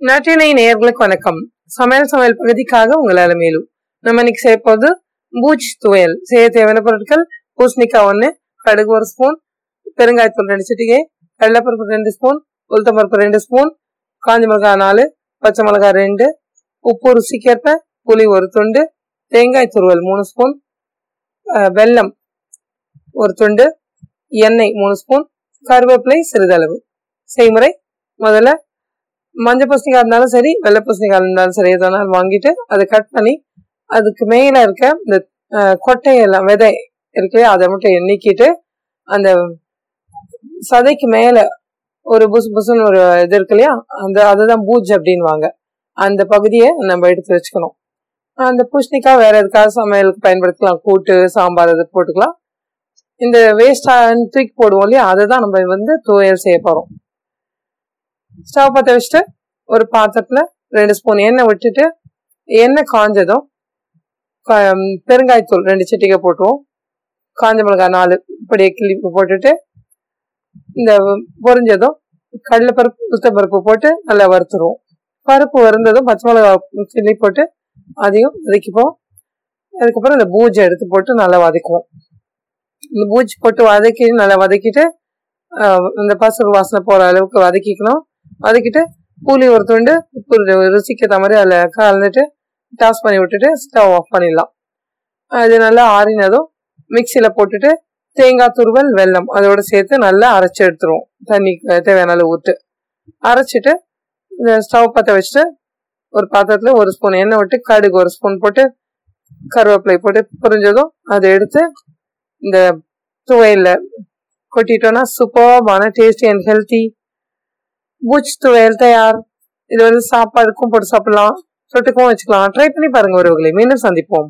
நாட்டினை நேர்களுக்கு வணக்கம். சமையல் சமையல் பகுதிக்காக உங்களால் மேலும். நம்ம இன்னைக்கு செய்ய போது பூச் துவையல். செய்ய தேவையான பொருட்கள் பூசணிக்காய் ஒன்று கடுகு ஒரு ஸ்பூன் பெருங்காயத்தூள் ரெண்டு சிட்டிகை கடலைப்பருப்பு ரெண்டு ஸ்பூன் உளுத்தம்பருப்பு ரெண்டு ஸ்பூன் காஞ்சி மிளகாய் நாலு பச்சை மிளகாய் ரெண்டு உப்பு ருசிக்கேற்ப புளி ஒரு துண்டு தேங்காய் துருவல் மூணு ஸ்பூன் வெல்லம் ஒரு துண்டு எண்ணெய் மூணு ஸ்பூன் கருவேப்பிலை சிறிதளவு. செய்முறை முதல்ல மஞ்சள் பூசணிக்காய் இருந்தாலும் சரி வெள்ளை பூசணிக்காய் இருந்தாலும் சரி எதனாலும் வாங்கிட்டு அதை கட் பண்ணி அதுக்கு மேலே இருக்க இந்த கொட்டையெல்லாம் விதை இருக்கு அதை மட்டும் எண்ணிக்கிட்டு அந்த சதைக்கு மேலே ஒரு புசு புசுன்னு ஒரு இது இருக்கு இல்லையா அந்த அதுதான் பூஜ் அப்படின்வாங்க அந்த பகுதியை நம்ம எடுத்து வச்சுக்கணும். அந்த பூசணிக்காய் வேற எதுக்காக சமையலுக்கு பயன்படுத்தலாம் கூட்டு சாம்பார் அது போட்டுக்கலாம். இந்த வேஸ்ட் தூக்கி போடுவோம் இல்லையா அதை தான் நம்ம வந்து துவையல் செய்ய போகிறோம் ஸ்டவ் பற்ற வச்சுட்டு ஒரு பாத்திரத்தில் ரெண்டு ஸ்பூன் எண்ணெய் விட்டுட்டு எண்ணெய் காஞ்சதும் க- பெருங்காயத்தூள் ரெண்டு சிட்டிகை போட்டுவோம். காஞ்ச மிளகாய் நாலு இப்படியே கிள்ளி போட்டுட்டு இந்த பொரிஞ்சதும் கடலைப்பருப்பு உளுத்தம்பருப்பு போட்டு நல்லா வறுத்துருவோம். பருப்பு வறுந்ததும் பச்சை மிளகாய் கிள்ளி போட்டு அதையும் வதக்கிப்போம். அதுக்கப்புறம் இந்த பூஜை எடுத்து போட்டு நல்லா வதக்குவோம். இந்த பூஜ் போட்டு வதக்கி நல்லா வதக்கிட்டு இந்த பசுக்கு வாசனை போகிற அளவுக்கு வதக்கிக்கணும். வதக்கிட்டு புளி ஒரு துண்டு உப்பு ருசிக்கிற ருசிக்கு ஏற்ற மாதிரி அதில் கலந்துட்டு டாஸ் பண்ணி விட்டுட்டு ஸ்டவ் ஆஃப் பண்ணிடலாம். அது நல்லா ஆறினதும் மிக்சியில் போட்டுட்டு தேங்காய் துருவல் வெல்லம் அதோட சேர்த்து நல்லா அரைச்சி எடுத்துருவோம். தண்ணி தேவையான அளவு ஊற்று அரைச்சிட்டு இந்த ஸ்டவ் பற்ற வச்சுட்டு ஒரு பாத்திரத்தில் ஒரு ஸ்பூன் எண்ணெய் விட்டு கடுகு ஒரு ஸ்பூன் போட்டு கருவேப்பிலை போட்டு புரிஞ்சதும் அதை எடுத்து இந்த துவையில் கொட்டிட்டோன்னா சூப்பர்பான டேஸ்டி அண்ட் ஹெல்த்தி பூச்சி துவையல் தயார். இது வந்து சாப்பாடுக்கும் போட்டு சாப்பிடலாம். சொட்டுக்கும் வச்சுக்கலாம். ட்ரை பண்ணி பாருங்க ஒருவர்களை மீண்டும் சந்திப்போம்.